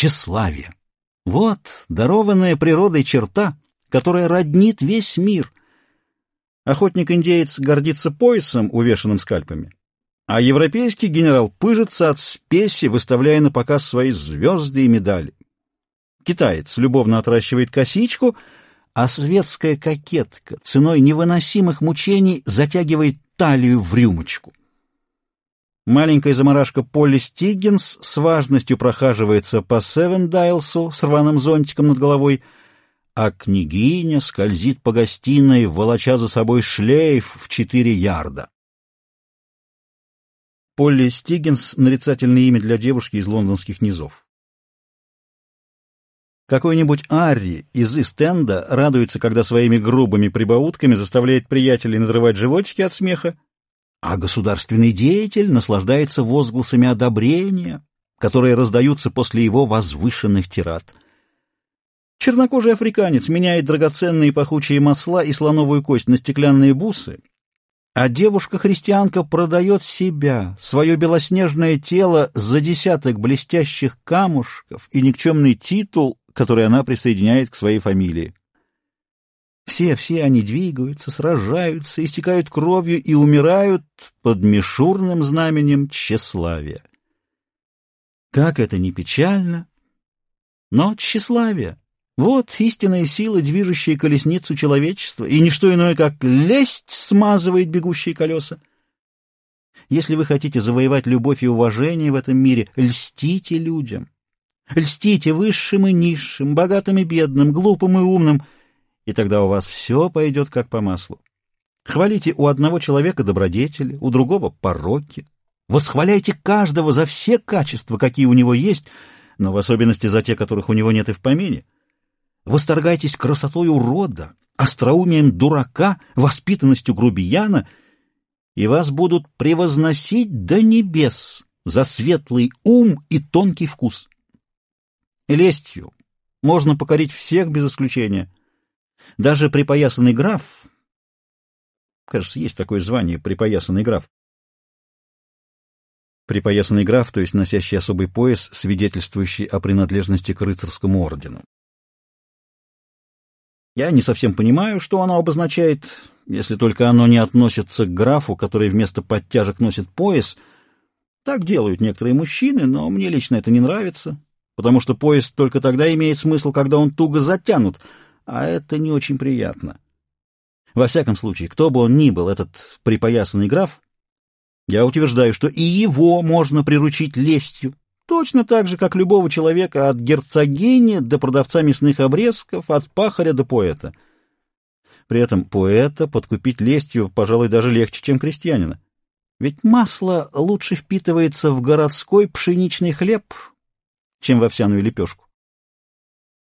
Тщеславие. Вот дарованная природой черта, которая роднит весь мир. Охотник-индеец гордится поясом, увешанным скальпами, а европейский генерал пыжится от спеси, выставляя на показ свои звезды и медали. Китаец любовно отращивает косичку, а светская кокетка ценой невыносимых мучений затягивает талию в рюмочку. Маленькая заморашка Полли Стиггинс с важностью прохаживается по Севендайлсу с рваным зонтиком над головой, а княгиня скользит по гостиной, волоча за собой шлейф в четыре ярда. Полли Стиггинс — нарицательное имя для девушки из лондонских низов. Какой-нибудь Арри из Истенда радуется, когда своими грубыми прибаутками заставляет приятелей надрывать животики от смеха, а государственный деятель наслаждается возгласами одобрения, которые раздаются после его возвышенных тират. Чернокожий африканец меняет драгоценные пахучие масла и слоновую кость на стеклянные бусы, а девушка-христианка продает себя, свое белоснежное тело за десяток блестящих камушков и никчемный титул, который она присоединяет к своей фамилии. Все, все они двигаются, сражаются, истекают кровью и умирают под мишурным знаменем тщеславия. Как это не печально, но тщеславие — вот истинная сила, движущая колесницу человечества, и ничто иное, как лесть смазывает бегущие колеса. Если вы хотите завоевать любовь и уважение в этом мире, льстите людям. Льстите высшим и низшим, богатым и бедным, глупым и умным — и тогда у вас все пойдет как по маслу. Хвалите у одного человека добродетели, у другого — пороки. Восхваляйте каждого за все качества, какие у него есть, но в особенности за те, которых у него нет и в помине. Восторгайтесь красотой урода, остроумием дурака, воспитанностью грубияна, и вас будут превозносить до небес за светлый ум и тонкий вкус. Лестью можно покорить всех без исключения — даже припоясанный граф, кажется, есть такое звание, припоясанный граф, припоясанный граф, то есть носящий особый пояс, свидетельствующий о принадлежности к рыцарскому ордену. Я не совсем понимаю, что оно обозначает, если только оно не относится к графу, который вместо подтяжек носит пояс. Так делают некоторые мужчины, но мне лично это не нравится, потому что пояс только тогда имеет смысл, когда он туго затянут — а это не очень приятно. Во всяком случае, кто бы он ни был, этот припоясанный граф, я утверждаю, что и его можно приручить лестью, точно так же, как любого человека от герцогини до продавца мясных обрезков, от пахаря до поэта. При этом поэта подкупить лестью, пожалуй, даже легче, чем крестьянина. Ведь масло лучше впитывается в городской пшеничный хлеб, чем в овсяную лепешку.